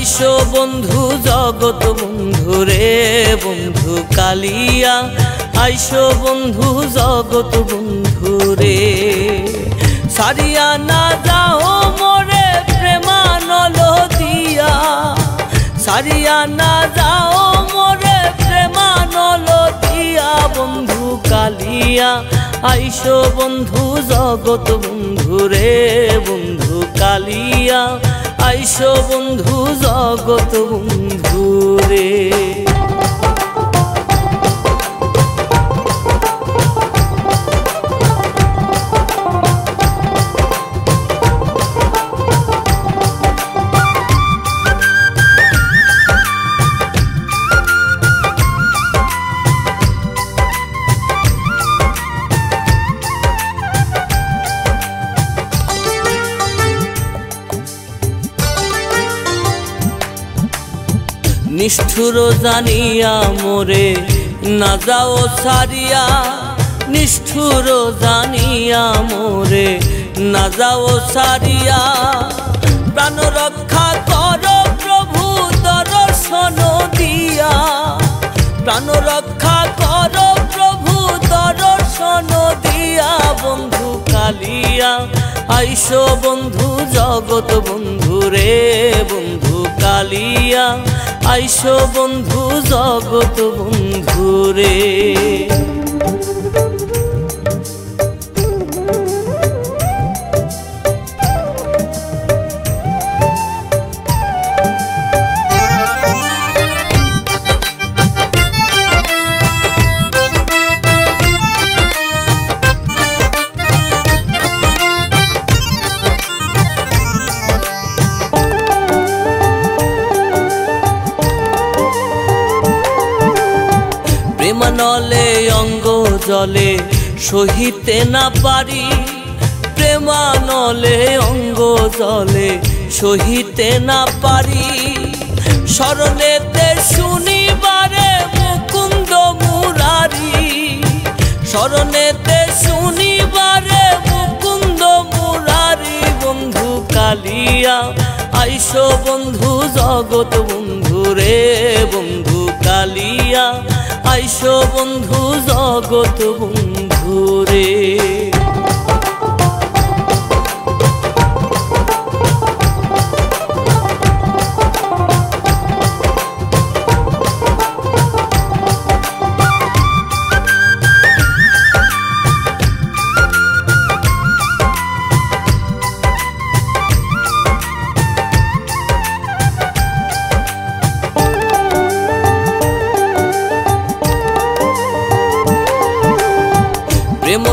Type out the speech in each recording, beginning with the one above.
آئیشو بندھو جگت بندو رے بندو کالیہ آئیش بندھو جگت بندورے ساریا نا جاؤ مرے پریمان لکیا ساریا نا جاؤ مرے پریمان لکیا بندو کا لیا آئیش بندھو جگت بندو رے بندو کا لیا آس بندو جگت بندو رے جانے نا جاؤ ساڑیا نیا مذا ساڑیا آئیش بندو جگت بندو رے بندو کا آئیش بندو جگت بندو رے سہتے نا پاری نلے اگ جل سہتے شنی پارے مکند موراری سن پارے بکند موراری بندیا آئیش بندو جگت بندو رے بندیا سو بندو جگ بند رے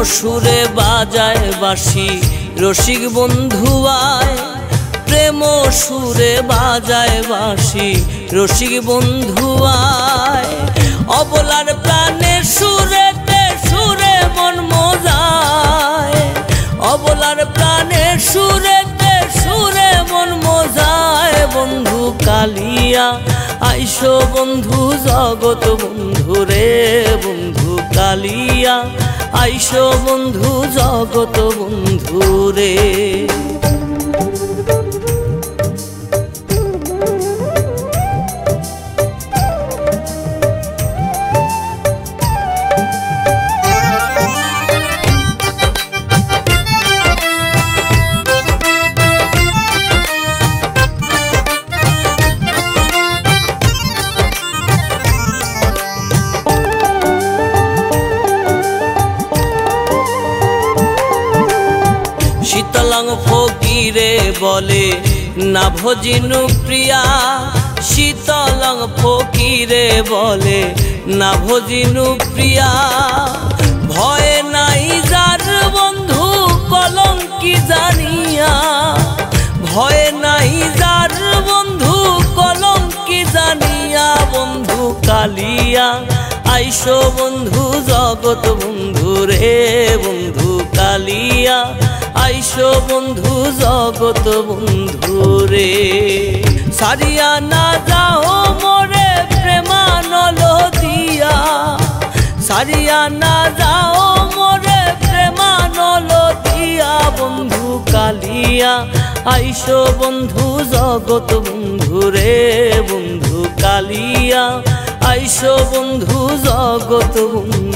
سور باز ہے بس رسک بندو سور بجائے بس رسک بندو پرانے سور آئیش بندو جگت بندو رے بندوالیہ آئیش بندو جگت بندو رے لگ فکی رے بولے نو جینا شیت لگ فکی رے بولے نو جینائی جار بندو کی جانیا بندو کی جانیا بندوالیہ آئیشو بندو بندو رے بندو کا لیا آئیش بندھو جگت بندو رے ساریا نا جاؤ مرے پیمان لکیا ساریا نا جاؤ مرے پیمان لکیا بندو کا لیا آئیش بندو جگت بندو رے بندو کا بندوگ